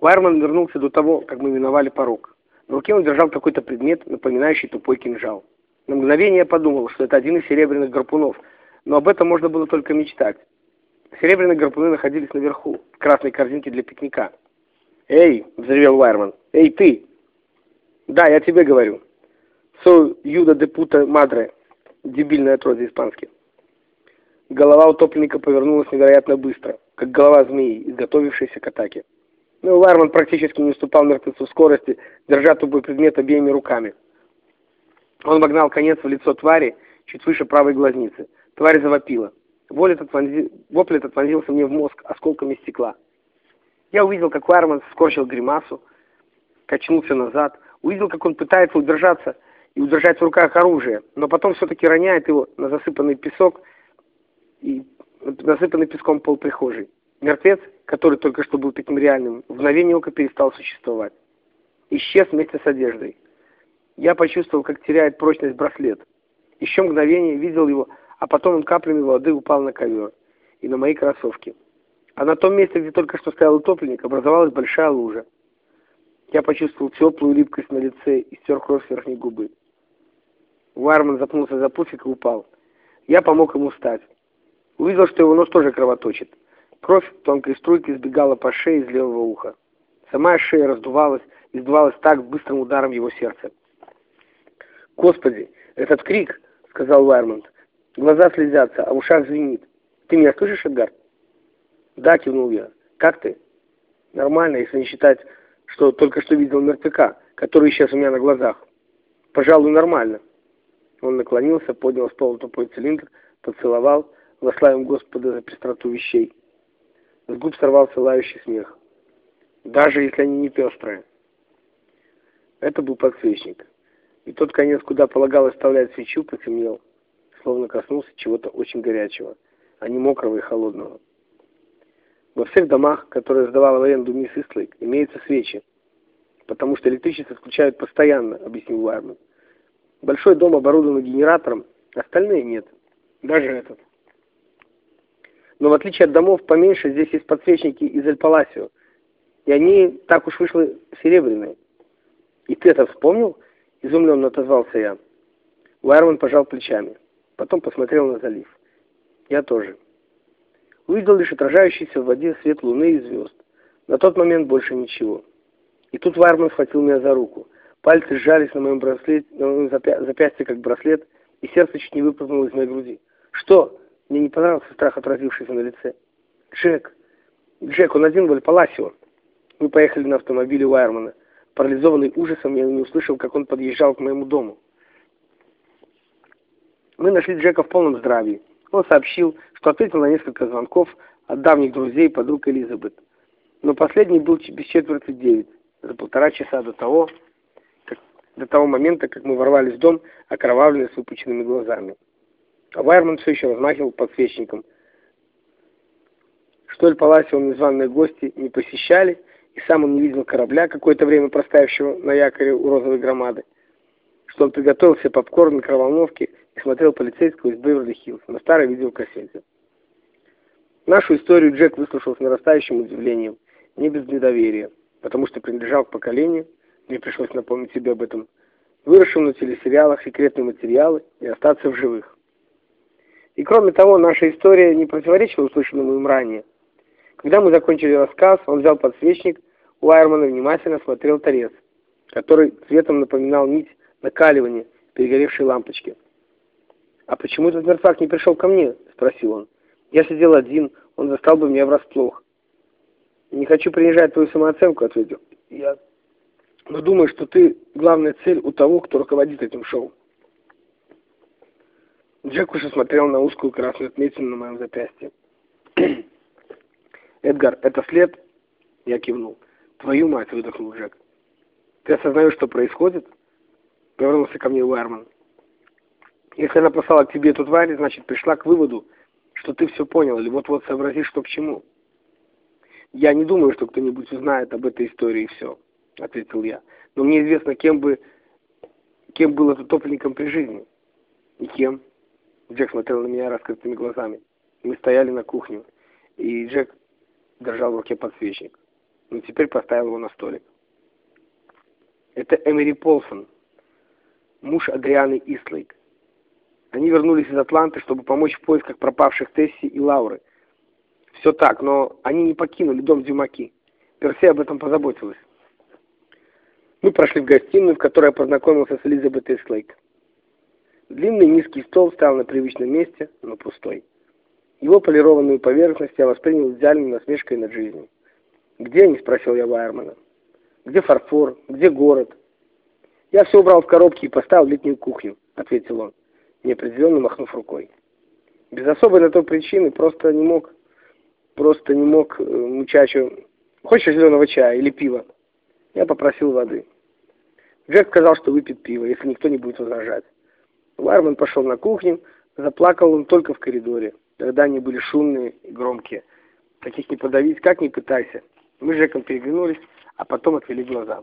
Уайерман вернулся до того, как мы миновали порог. В руке он держал какой-то предмет, напоминающий тупой кинжал. На мгновение я подумал, что это один из серебряных гарпунов, но об этом можно было только мечтать. Серебряные гарпуны находились наверху, в красной корзинке для пикника. «Эй!» — взревел Уайерман. «Эй, ты!» «Да, я тебе говорю. Со юда де пута мадре». Дебильное отродье испански. Голова утопленника повернулась невероятно быстро, как голова змеи, изготовившейся к атаке. Но Ларман практически не уступал мертвецу в скорости, держа тупой предмет обеими руками. Он вогнал конец в лицо твари, чуть выше правой глазницы. Тварь завопила. Вопль этот, вонзи... Вопль этот вонзился мне в мозг осколками стекла. Я увидел, как Ларман скорчил гримасу, качнулся назад, увидел, как он пытается удержаться и удержать в руках оружие, но потом все-таки роняет его на засыпанный песок и насыпанный песком пол прихожей. Мертвец, который только что был таким реальным, в мгновение ока перестал существовать. Исчез вместе с одеждой. Я почувствовал, как теряет прочность браслет. Еще мгновение видел его, а потом он каплями воды упал на ковер и на мои кроссовки. А на том месте, где только что стоял утопленник, образовалась большая лужа. Я почувствовал теплую липкость на лице и стер кровь с верхней губы. Варман запнулся за пуфик и упал. Я помог ему встать. Увидел, что его нос тоже кровоточит. Кровь тонкой струйкой сбегала по шее из левого уха. Сама шея раздувалась и сдувалась так быстрым ударом его сердца. «Господи, этот крик!» — сказал Вайермонт. «Глаза слезятся, а в ушах звенит. Ты меня слышишь, Эдгар?» «Да», — кивнул я. «Как ты?» «Нормально, если не считать, что только что видел мертвяка, который исчез у меня на глазах. Пожалуй, нормально». Он наклонился, поднял с пола тупой цилиндр, поцеловал, Вославим Господа за пестроту вещей. С губ сорвался лающий смех. Даже если они не пестрые. Это был подсвечник. И тот конец, куда полагалось вставлять свечу, потемнел, словно коснулся чего-то очень горячего, а не мокрого и холодного. Во всех домах, которые сдавала в аренду мисс Истлейк, имеются свечи, потому что электричество включают постоянно, объяснил Уайерман. Большой дом оборудован генератором, остальные нет. Даже этот. Но в отличие от домов поменьше, здесь есть подсвечники из Эль Паласио. И они так уж вышли серебряные. И ты это вспомнил? Изумленно отозвался я. Уайерман пожал плечами. Потом посмотрел на залив. Я тоже. Увидел лишь отражающийся в воде свет луны и звезд. На тот момент больше ничего. И тут Вайерман схватил меня за руку. Пальцы сжались на моем браслете, на моем запя запястье как браслет, и сердце чуть не выпрыгнуло из моей груди. «Что?» Мне не понравился страх, отразившийся на лице. «Джек! Джек, он один в Альпаласио!» Мы поехали на автомобиле Уайермана. Парализованный ужасом, я не услышал, как он подъезжал к моему дому. Мы нашли Джека в полном здравии. Он сообщил, что ответил на несколько звонков от давних друзей и подруг Элизабет. Но последний был без четверти девять, за полтора часа до того, как, до того момента, как мы ворвались в дом, окровавленные с выпученными глазами. А Вайерман все еще размахивал подсвечником. Что ли Паласио незваные гости не посещали, и сам он не видел корабля, какое-то время проставившего на якоре у розовой громады, что он приготовил себе попкорн на микроволновке и смотрел полицейского из Беверли-Хиллз на старой видеокассете. Нашу историю Джек выслушал с нарастающим удивлением, не без недоверия, потому что принадлежал к поколению, мне пришлось напомнить себе об этом, выросшим на телесериалах секретные материалы и остаться в живых. И кроме того, наша история не противоречила услышанному им ранее. Когда мы закончили рассказ, он взял подсвечник, Уайерман внимательно смотрел торец, который цветом напоминал нить накаливания перегоревшей лампочки. «А почему этот мертвак не пришел ко мне?» — спросил он. «Я сидел один, он застал бы меня врасплох». «Не хочу принижать твою самооценку», — ответил я. «Но думаю, что ты главная цель у того, кто руководит этим шоу». Джек уже смотрел на узкую красную отметину на моем запястье. «Эдгар, это след?» Я кивнул. «Твою мать!» — выдохнул Джек. «Ты осознаешь, что происходит?» Повернулся ко мне Уэрман. «Если она послала к тебе эту тварь, значит, пришла к выводу, что ты все понял, или вот-вот сообразишь, что к чему». «Я не думаю, что кто-нибудь узнает об этой истории и все», — ответил я. «Но мне известно, кем бы... кем был этот топливником при жизни». «И кем?» Джек смотрел на меня раскрытыми глазами. Мы стояли на кухне, и Джек держал в руке подсвечник. но теперь поставил его на столик. Это Эмери Полсон, муж Адрианы Истлейк. Они вернулись из Атланты, чтобы помочь в поисках пропавших Тесси и Лауры. Все так, но они не покинули дом Дюмаки. Перси об этом позаботилась. Мы прошли в гостиную, в которой я познакомился с Элизабет Истлейк. Длинный низкий стол стоял на привычном месте, но пустой. Его полированную поверхность я воспринял идеальной насмешкой над жизнью. «Где они?» — спросил я Вайермана. «Где фарфор? Где город?» «Я все убрал в коробки и поставил в летнюю кухню», — ответил он, неопределенно махнув рукой. Без особой на то причины просто не мог, просто не мог э, мучачу. «Хочешь зеленого чая или пива?» Я попросил воды. Джек сказал, что выпьет пиво, если никто не будет возражать. Вайерман пошел на кухню, заплакал он только в коридоре. Тогда они были шумные и громкие. Таких не подавить, как ни пытайся. Мы с Жеком переглянулись, а потом отвели глаза.